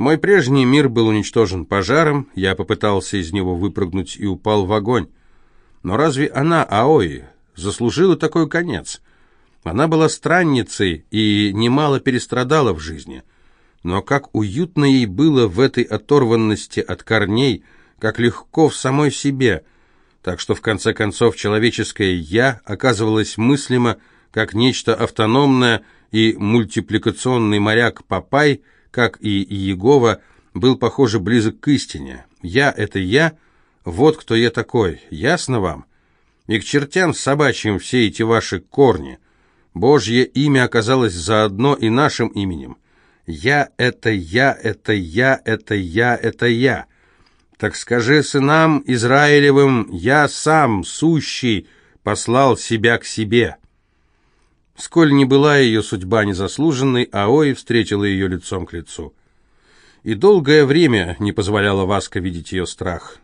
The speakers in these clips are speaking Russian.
Мой прежний мир был уничтожен пожаром, я попытался из него выпрыгнуть и упал в огонь. Но разве она, Аои, заслужила такой конец? Она была странницей и немало перестрадала в жизни. Но как уютно ей было в этой оторванности от корней, как легко в самой себе. Так что, в конце концов, человеческое «я» оказывалось мыслимо как нечто автономное, и мультипликационный моряк Папай, как и Иегова, был, похоже, близок к истине. «Я — это я, вот кто я такой, ясно вам? И к чертям собачьим все эти ваши корни». Божье имя оказалось заодно и нашим именем. Я — это я, это я, это я, это я. Так скажи сынам Израилевым, я сам, сущий, послал себя к себе». Сколь не была ее судьба незаслуженной, Аои встретила ее лицом к лицу. И долгое время не позволяла Васка видеть ее страх.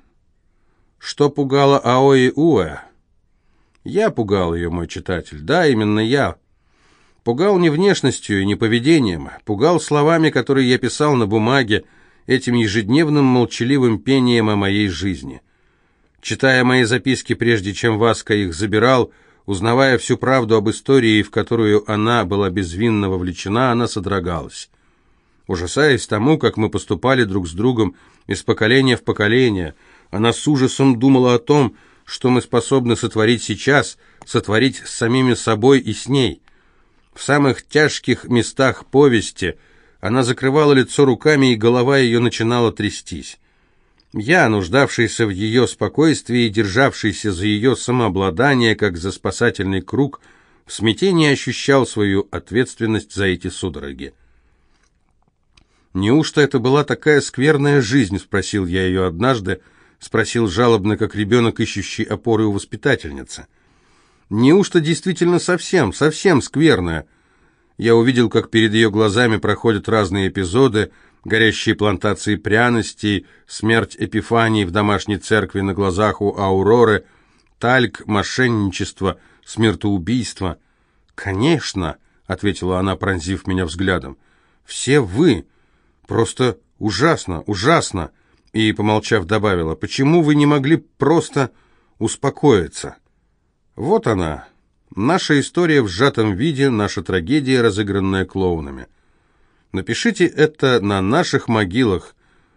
Что пугало Аои Уэ? Я пугал ее, мой читатель, да, именно я. Пугал не внешностью и не поведением, пугал словами, которые я писал на бумаге, этим ежедневным молчаливым пением о моей жизни. Читая мои записки, прежде чем Васка их забирал, узнавая всю правду об истории, в которую она была безвинно вовлечена, она содрогалась. Ужасаясь тому, как мы поступали друг с другом из поколения в поколение, она с ужасом думала о том, что мы способны сотворить сейчас, сотворить с самими собой и с ней. В самых тяжких местах повести она закрывала лицо руками, и голова ее начинала трястись. Я, нуждавшийся в ее спокойствии, державшийся за ее самообладание, как за спасательный круг, в смятении ощущал свою ответственность за эти судороги. «Неужто это была такая скверная жизнь?» — спросил я ее однажды, — спросил жалобно, как ребенок, ищущий опоры у воспитательницы. «Неужто действительно совсем, совсем скверная?» Я увидел, как перед ее глазами проходят разные эпизоды, горящие плантации пряностей, смерть Эпифании в домашней церкви на глазах у Ауроры, тальк, мошенничество, смертоубийство. «Конечно», — ответила она, пронзив меня взглядом, — «все вы. Просто ужасно, ужасно и, помолчав, добавила, «Почему вы не могли просто успокоиться?» Вот она, наша история в сжатом виде, наша трагедия, разыгранная клоунами. Напишите это на наших могилах,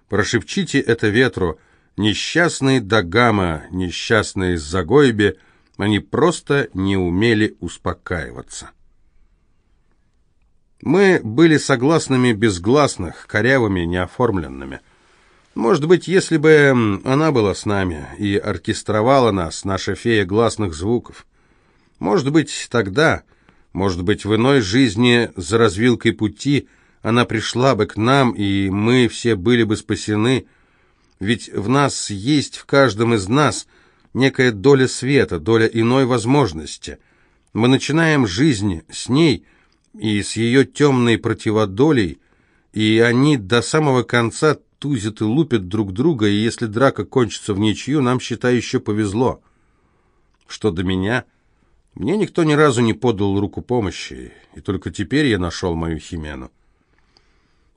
прошепчите это ветру, несчастные Дагама, несчастные Загойбе, они просто не умели успокаиваться. Мы были согласными безгласных, корявыми, неоформленными. Может быть, если бы она была с нами и оркестровала нас, наша фея гласных звуков. Может быть, тогда, может быть, в иной жизни за развилкой пути она пришла бы к нам, и мы все были бы спасены. Ведь в нас есть, в каждом из нас, некая доля света, доля иной возможности. Мы начинаем жизнь с ней и с ее темной противодолей, и они до самого конца тузят и лупят друг друга, и если драка кончится в ничью, нам, считай, еще повезло. Что до меня, мне никто ни разу не подал руку помощи, и только теперь я нашел мою Химену.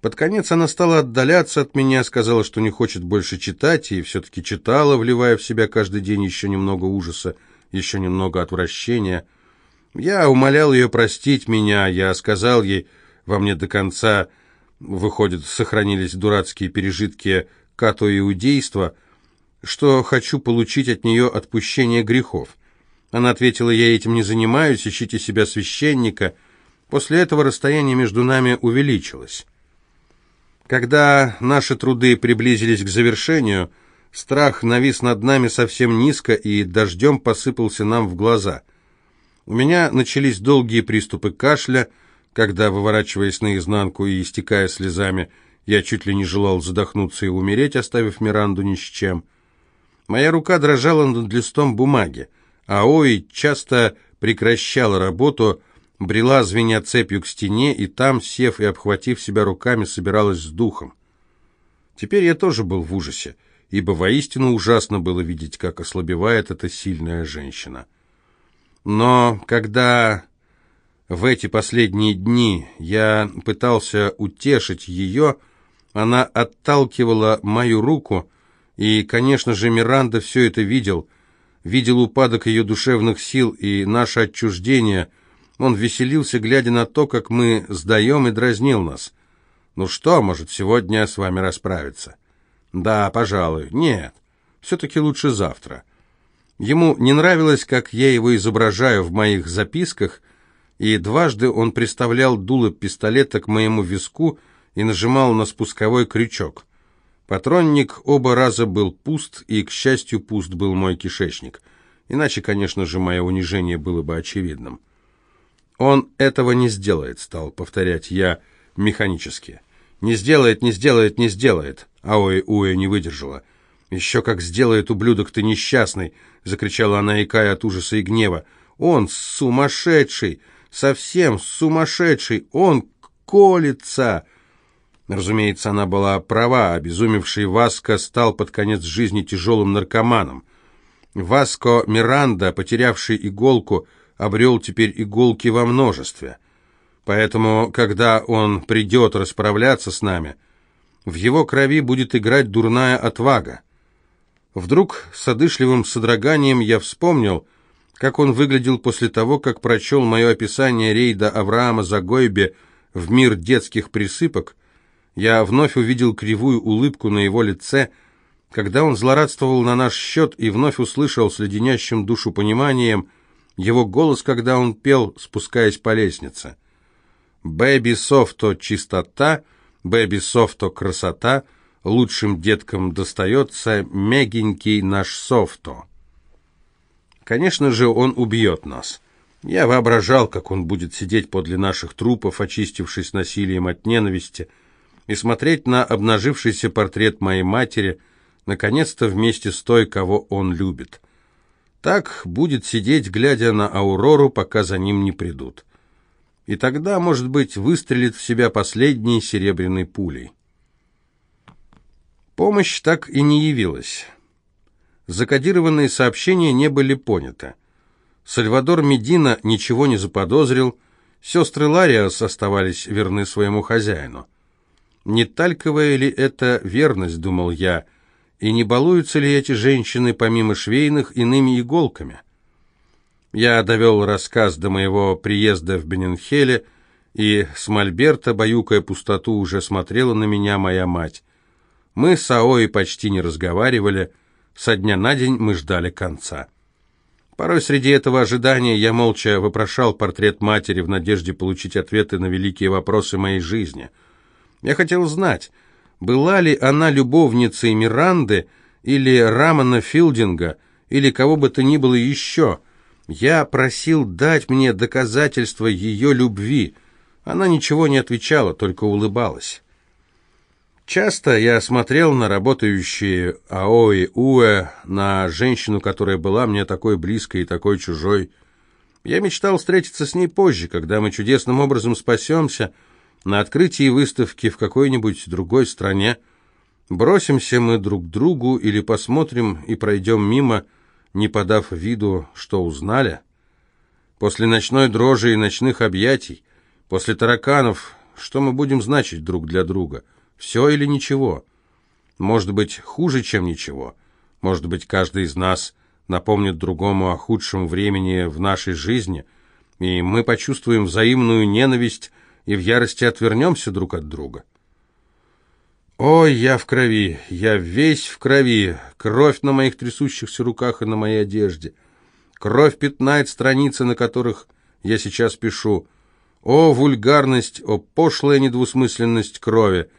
Под конец она стала отдаляться от меня, сказала, что не хочет больше читать, и все-таки читала, вливая в себя каждый день еще немного ужаса, еще немного отвращения. Я умолял ее простить меня, я сказал ей, во мне до конца выходит, сохранились дурацкие пережитки като-иудейства, что хочу получить от нее отпущение грехов. Она ответила, я этим не занимаюсь, ищите себя священника. После этого расстояние между нами увеличилось. Когда наши труды приблизились к завершению, страх навис над нами совсем низко и дождем посыпался нам в глаза. У меня начались долгие приступы кашля, когда, выворачиваясь наизнанку и истекая слезами, я чуть ли не желал задохнуться и умереть, оставив Миранду ни с чем. Моя рука дрожала над листом бумаги, а Ой часто прекращала работу, брела, звеня цепью к стене, и там, сев и обхватив себя руками, собиралась с духом. Теперь я тоже был в ужасе, ибо воистину ужасно было видеть, как ослабевает эта сильная женщина. Но когда в эти последние дни я пытался утешить ее, Она отталкивала мою руку, и, конечно же, Миранда все это видел. Видел упадок ее душевных сил и наше отчуждение. Он веселился, глядя на то, как мы сдаем, и дразнил нас. «Ну что, может, сегодня с вами расправиться?» «Да, пожалуй. Нет, все-таки лучше завтра». Ему не нравилось, как я его изображаю в моих записках, и дважды он приставлял дуло пистолета к моему виску и нажимал на спусковой крючок. Патронник оба раза был пуст, и, к счастью, пуст был мой кишечник. Иначе, конечно же, мое унижение было бы очевидным. «Он этого не сделает», — стал повторять я механически. «Не сделает, не сделает, не сделает», — Аоэ Уэ не выдержала. «Еще как сделает, ублюдок ты несчастный!» — закричала она, икая от ужаса и гнева. «Он сумасшедший! Совсем сумасшедший! Он колется!» Разумеется, она была права, обезумевший Васко стал под конец жизни тяжелым наркоманом. Васко Миранда, потерявший иголку, обрел теперь иголки во множестве. Поэтому, когда он придет расправляться с нами, в его крови будет играть дурная отвага. Вдруг с одышливым содроганием я вспомнил, как он выглядел после того, как прочел мое описание рейда Авраама Загойбе в мир детских присыпок. Я вновь увидел кривую улыбку на его лице, когда он злорадствовал на наш счет и вновь услышал с леденящим душу пониманием его голос, когда он пел, спускаясь по лестнице. «Бэби Софто чистота, Бэби Софто красота», лучшим деткам достается мягенький наш софто. Конечно же, он убьет нас. Я воображал, как он будет сидеть подле наших трупов, очистившись насилием от ненависти, и смотреть на обнажившийся портрет моей матери, наконец-то вместе с той, кого он любит. Так будет сидеть, глядя на Аурору, пока за ним не придут. И тогда, может быть, выстрелит в себя последней серебряной пулей. Помощь так и не явилась. Закодированные сообщения не были поняты. Сальвадор Медина ничего не заподозрил, сестры Лариас оставались верны своему хозяину. Не тальковая ли это верность, думал я, и не балуются ли эти женщины, помимо швейных, иными иголками? Я довел рассказ до моего приезда в Бененхеле, и с Мольберта, баюкая пустоту, уже смотрела на меня моя мать. Мы с Аои почти не разговаривали, со дня на день мы ждали конца. Порой среди этого ожидания я молча вопрошал портрет матери в надежде получить ответы на великие вопросы моей жизни. Я хотел знать, была ли она любовницей Миранды или Рамана Филдинга, или кого бы то ни было еще. Я просил дать мне доказательства ее любви. Она ничего не отвечала, только улыбалась. Часто я смотрел на работающие Аои Уэ, на женщину, которая была мне такой близкой и такой чужой. Я мечтал встретиться с ней позже, когда мы чудесным образом спасемся на открытии выставки в какой-нибудь другой стране. Бросимся мы друг другу или посмотрим и пройдем мимо, не подав виду, что узнали. После ночной дрожи и ночных объятий, после тараканов, что мы будем значить друг для друга — все или ничего? Может быть, хуже, чем ничего. Может быть, каждый из нас напомнит другому о худшем времени в нашей жизни, и мы почувствуем взаимную ненависть и в ярости отвернемся друг от друга. Ой, я в крови, я весь в крови, кровь на моих трясущихся руках и на моей одежде. Кровь пятнает страницы, на которых я сейчас пишу. О, вульгарность, о, пошлая недвусмысленность крови!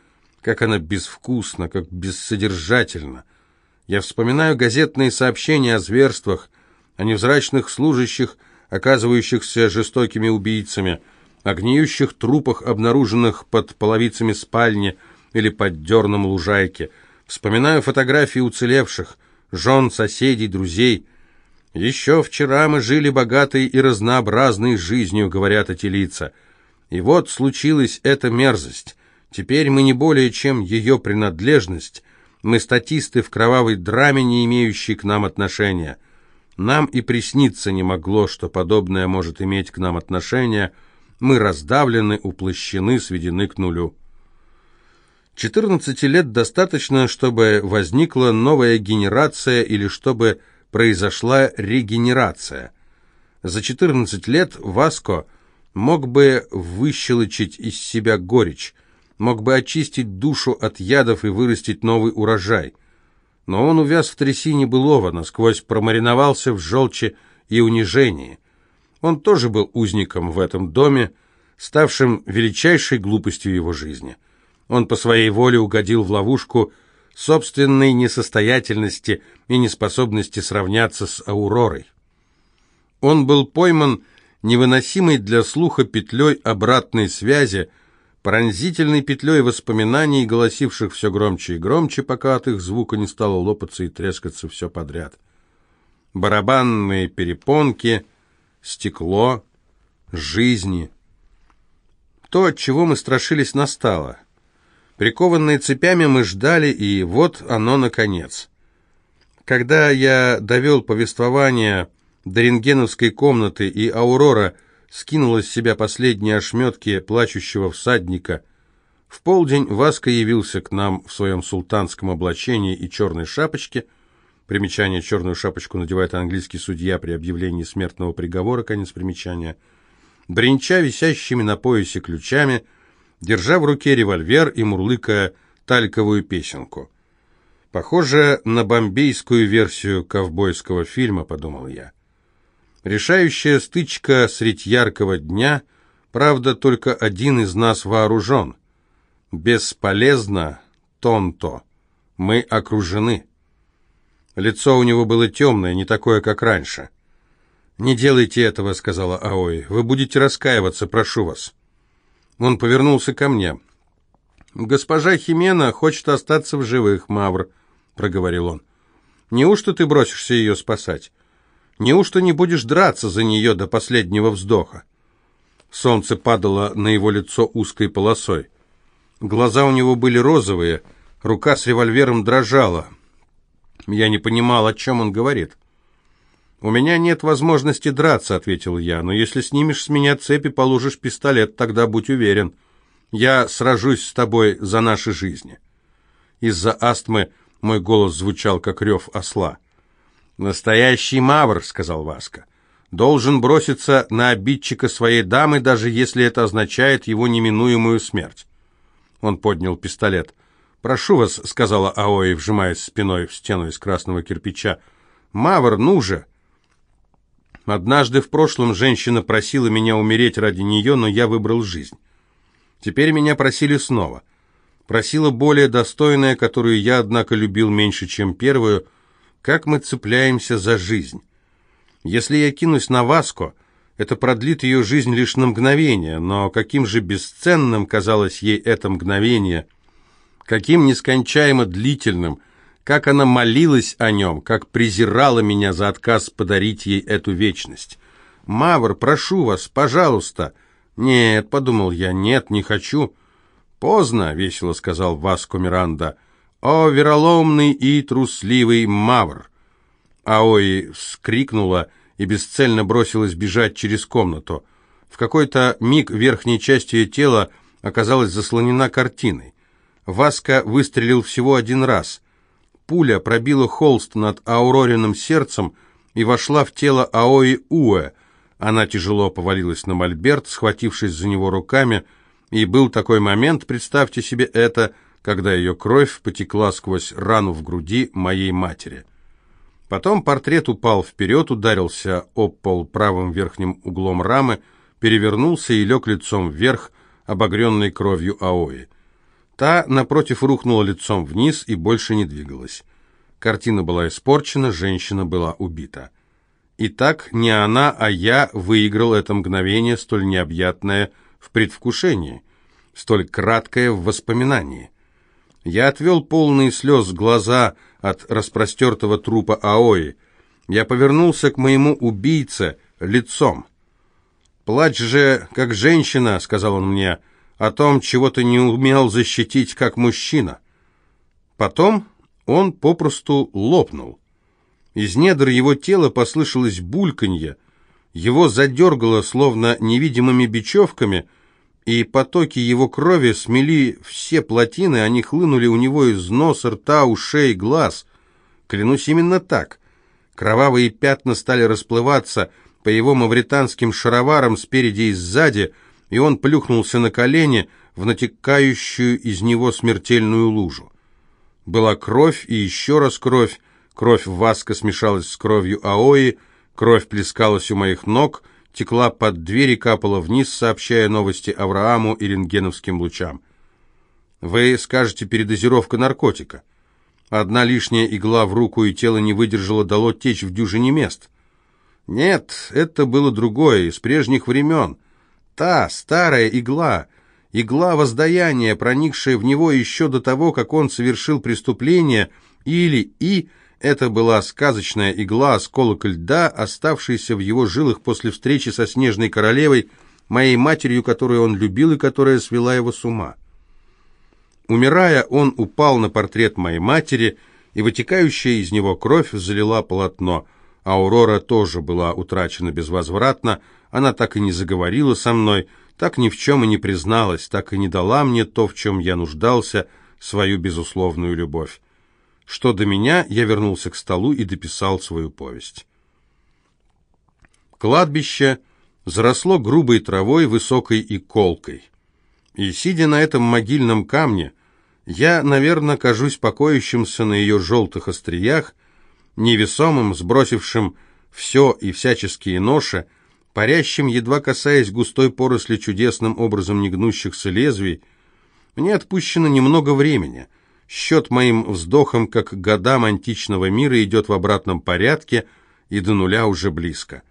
Как она безвкусна, как бессодержательна. Я вспоминаю газетные сообщения о зверствах, о невзрачных служащих, оказывающихся жестокими убийцами, о гниющих трупах, обнаруженных под половицами спальни или под дерном лужайки. Вспоминаю фотографии уцелевших, жен, соседей, друзей. «Еще вчера мы жили богатой и разнообразной жизнью», — говорят эти лица. И вот случилась эта мерзость. Теперь мы не более чем ее принадлежность, мы статисты в кровавой драме, не имеющие к нам отношения. Нам и присниться не могло, что подобное может иметь к нам отношение. Мы раздавлены, уплощены, сведены к нулю. 14 лет достаточно, чтобы возникла новая генерация или чтобы произошла регенерация. За 14 лет Васко мог бы выщелочить из себя горечь, мог бы очистить душу от ядов и вырастить новый урожай. Но он увяз в трясине былого, насквозь промариновался в желчи и унижении. Он тоже был узником в этом доме, ставшим величайшей глупостью его жизни. Он по своей воле угодил в ловушку собственной несостоятельности и неспособности сравняться с Ауророй. Он был пойман невыносимой для слуха петлей обратной связи, пронзительной петлей воспоминаний, голосивших все громче и громче, пока от их звука не стало лопаться и трескаться все подряд. Барабанные перепонки, стекло, жизни. То, от чего мы страшились, настало. Прикованные цепями мы ждали, и вот оно наконец. Когда я довел повествование до рентгеновской комнаты, и Аурора скинула с себя последние ошметки плачущего всадника, в полдень Васка явился к нам в своем султанском облачении и черной шапочке. Примечание «черную шапочку» надевает английский судья при объявлении смертного приговора, конец примечания. Бренча висящими на поясе ключами – держа в руке револьвер и мурлыкая тальковую песенку. Похоже на бомбейскую версию ковбойского фильма, подумал я. Решающая стычка средь яркого дня, правда, только один из нас вооружен. Бесполезно, Тонто. Мы окружены. Лицо у него было темное, не такое, как раньше. «Не делайте этого», — сказала Аой. «Вы будете раскаиваться, прошу вас». Он повернулся ко мне. «Госпожа Химена хочет остаться в живых, Мавр», — проговорил он. «Неужто ты бросишься ее спасать? Неужто не будешь драться за нее до последнего вздоха?» Солнце падало на его лицо узкой полосой. Глаза у него были розовые, рука с револьвером дрожала. Я не понимал, о чем он говорит. «У меня нет возможности драться», — ответил я, «но если снимешь с меня цепи, положишь пистолет, тогда будь уверен. Я сражусь с тобой за наши жизни». Из-за астмы мой голос звучал, как рев осла. «Настоящий мавр», — сказал Васка, — «должен броситься на обидчика своей дамы, даже если это означает его неминуемую смерть». Он поднял пистолет. «Прошу вас», — сказала Аои, вжимаясь спиной в стену из красного кирпича, — «мавр, ну же!» Однажды в прошлом женщина просила меня умереть ради нее, но я выбрал жизнь. Теперь меня просили снова. Просила более достойная, которую я, однако, любил меньше, чем первую. Как мы цепляемся за жизнь. Если я кинусь на Васко, это продлит ее жизнь лишь на мгновение, но каким же бесценным казалось ей это мгновение, каким нескончаемо длительным – как она молилась о нем, как презирала меня за отказ подарить ей эту вечность. «Мавр, прошу вас, пожалуйста!» «Нет», — подумал я, — «нет, не хочу». «Поздно», — весело сказал Васко Миранда. «О, вероломный и трусливый Мавр!» Аои вскрикнула и бесцельно бросилась бежать через комнату. В какой-то миг верхняя часть ее тела оказалась заслонена картиной. Васка выстрелил всего один раз. Пуля пробила холст над Аурориным сердцем и вошла в тело Аои Уэ. Она тяжело повалилась на мольберт, схватившись за него руками, и был такой момент, представьте себе это, когда ее кровь потекла сквозь рану в груди моей матери. Потом портрет упал вперед, ударился об пол правым верхним углом рамы, перевернулся и лег лицом вверх, обогренной кровью Аои. Та, напротив, рухнула лицом вниз и больше не двигалась. Картина была испорчена, женщина была убита. Итак, не она, а я выиграл это мгновение, столь необъятное в предвкушении, столь краткое в воспоминании. Я отвел полные слез глаза от распростертого трупа Аои. Я повернулся к моему убийце лицом. «Плачь же, как женщина», — сказал он мне, — о том, чего ты не умел защитить как мужчина. Потом он попросту лопнул. Из недр его тела послышалось бульканье, его задергало, словно невидимыми бечевками, и потоки его крови смели все плотины, они хлынули у него из носа, рта, ушей, глаз. Клянусь, именно так. Кровавые пятна стали расплываться по его мавританским шароварам спереди и сзади, и он плюхнулся на колени в натекающую из него смертельную лужу. Была кровь и еще раз кровь, кровь Васка смешалась с кровью Аои, кровь плескалась у моих ног — текла под дверь и капала вниз, сообщая новости Аврааму и рентгеновским лучам. Вы скажете передозировка наркотика. Одна лишняя игла в руку и тело не выдержало, дало течь в дюжине мест. Нет, это было другое, из прежних времен. Та старая игла, игла воздаяния, проникшая в него еще до того, как он совершил преступление, или и это была сказочная игла, осколок льда, оставшийся в его жилах после встречи со Снежной Королевой, моей матерью, которую он любил и которая свела его с ума. Умирая, он упал на портрет моей матери, и вытекающая из него кровь залила полотно. Аурора тоже была утрачена безвозвратно, она так и не заговорила со мной, так ни в чем и не призналась, так и не дала мне то, в чем я нуждался, свою безусловную любовь. Что до меня, я вернулся к столу и дописал свою повесть. Кладбище заросло грубой травой, высокой и колкой. И, сидя на этом могильном камне, я, наверное, кажусь покоящимся на ее желтых остриях, невесомым, сбросившим все и всяческие ноши, парящим, едва касаясь густой поросли чудесным образом негнущихся лезвий, мне отпущено немного времени — Счет моим вздохом, как годам античного мира, идет в обратном порядке, и до нуля уже близко.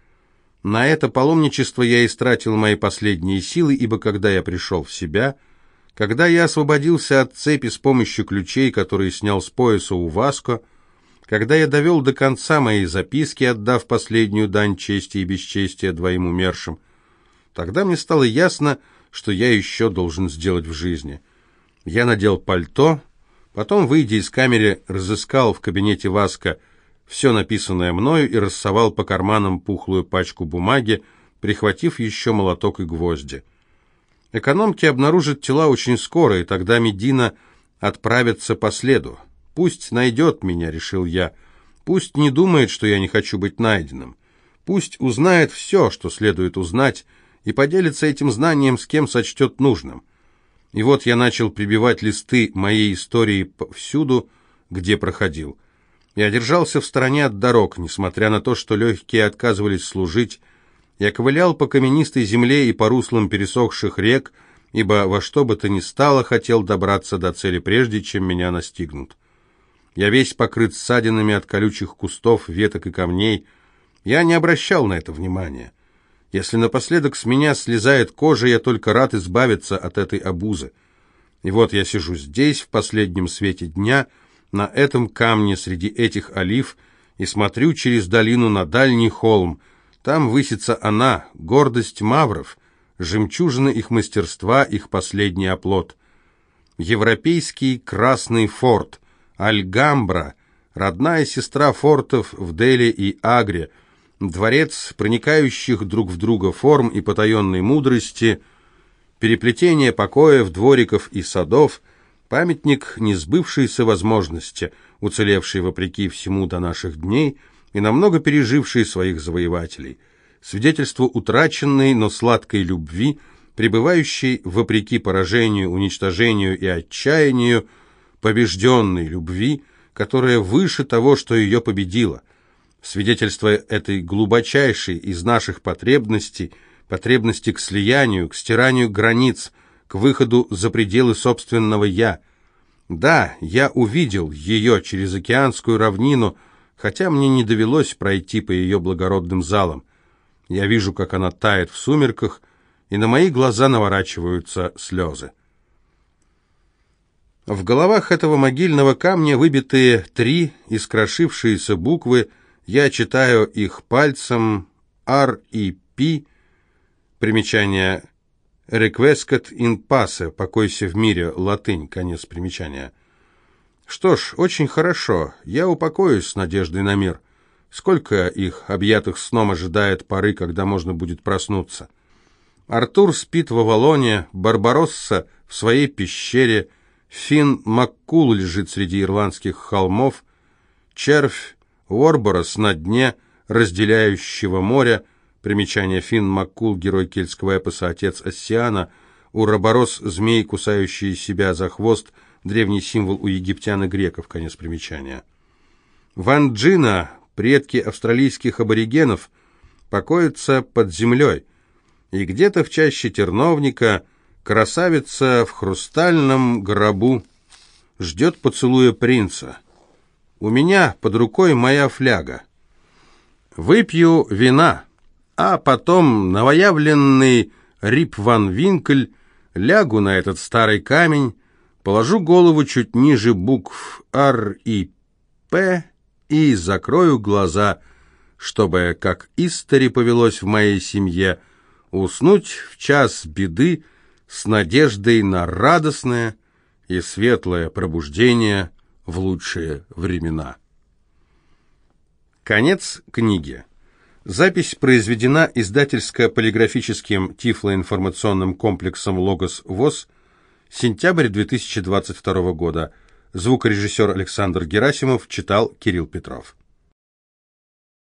На это паломничество я истратил мои последние силы, ибо когда я пришел в себя, когда я освободился от цепи с помощью ключей, которые снял с пояса у Васко, когда я довел до конца мои записки, отдав последнюю дань чести и бесчестия двоим умершим, тогда мне стало ясно, что я еще должен сделать в жизни. Я надел пальто, Потом, выйдя из камеры, разыскал в кабинете Васка все написанное мною и рассовал по карманам пухлую пачку бумаги, прихватив еще молоток и гвозди. Экономки обнаружат тела очень скоро, и тогда Медина отправится по следу. «Пусть найдет меня», — решил я. «Пусть не думает, что я не хочу быть найденным. Пусть узнает все, что следует узнать, и поделится этим знанием с кем сочтет нужным. И вот я начал прибивать листы моей истории повсюду, где проходил. Я держался в стороне от дорог, несмотря на то, что легкие отказывались служить. Я ковылял по каменистой земле и по руслам пересохших рек, ибо во что бы то ни стало хотел добраться до цели прежде, чем меня настигнут. Я весь покрыт ссадинами от колючих кустов, веток и камней. Я не обращал на это внимания. Если напоследок с меня слезает кожа, я только рад избавиться от этой обузы. И вот я сижу здесь, в последнем свете дня, на этом камне среди этих олив, и смотрю через долину на дальний холм. Там высится она, гордость мавров, жемчужина их мастерства, их последний оплот. Европейский красный форт, Альгамбра, родная сестра фортов в Дели и Агре — дворец проникающих друг в друга форм и потаенной мудрости, переплетение покоев, двориков и садов, памятник несбывшейся возможности, уцелевший вопреки всему до наших дней и намного переживший своих завоевателей, свидетельство утраченной, но сладкой любви, пребывающей вопреки поражению, уничтожению и отчаянию, побежденной любви, которая выше того, что ее победило – свидетельство этой глубочайшей из наших потребностей, потребности к слиянию, к стиранию границ, к выходу за пределы собственного «я». Да, я увидел ее через океанскую равнину, хотя мне не довелось пройти по ее благородным залам. Я вижу, как она тает в сумерках, и на мои глаза наворачиваются слезы. В головах этого могильного камня выбитые три искрошившиеся буквы – я читаю их пальцем R и P. Примечание «Requescat in pace» «Покойся в мире», латынь, конец примечания. Что ж, очень хорошо, я упокоюсь с надеждой на мир. Сколько их, объятых сном, ожидает поры, когда можно будет проснуться? Артур спит в Авалоне, Барбаросса в своей пещере, Финн Маккул лежит среди ирландских холмов, червь Уорборос на дне разделяющего моря, примечание Финн Маккул, герой кельтского эпоса «Отец Оссиана», Уроборос, змей, кусающий себя за хвост, древний символ у египтян и греков, конец примечания. Ван Джина, предки австралийских аборигенов, покоятся под землей, и где-то в чаще терновника красавица в хрустальном гробу ждет поцелуя принца. У меня под рукой моя фляга. Выпью вина, а потом новоявленный Рип Ван Винкль лягу на этот старый камень, положу голову чуть ниже букв «Р» и «П» и закрою глаза, чтобы, как истори повелось в моей семье, уснуть в час беды с надеждой на радостное и светлое пробуждение в лучшие времена. Конец книги. Запись произведена издательско-полиграфическим тифлоинформационным комплексом «Логос ВОЗ», сентябрь 2022 года. Звукорежиссер Александр Герасимов читал Кирилл Петров.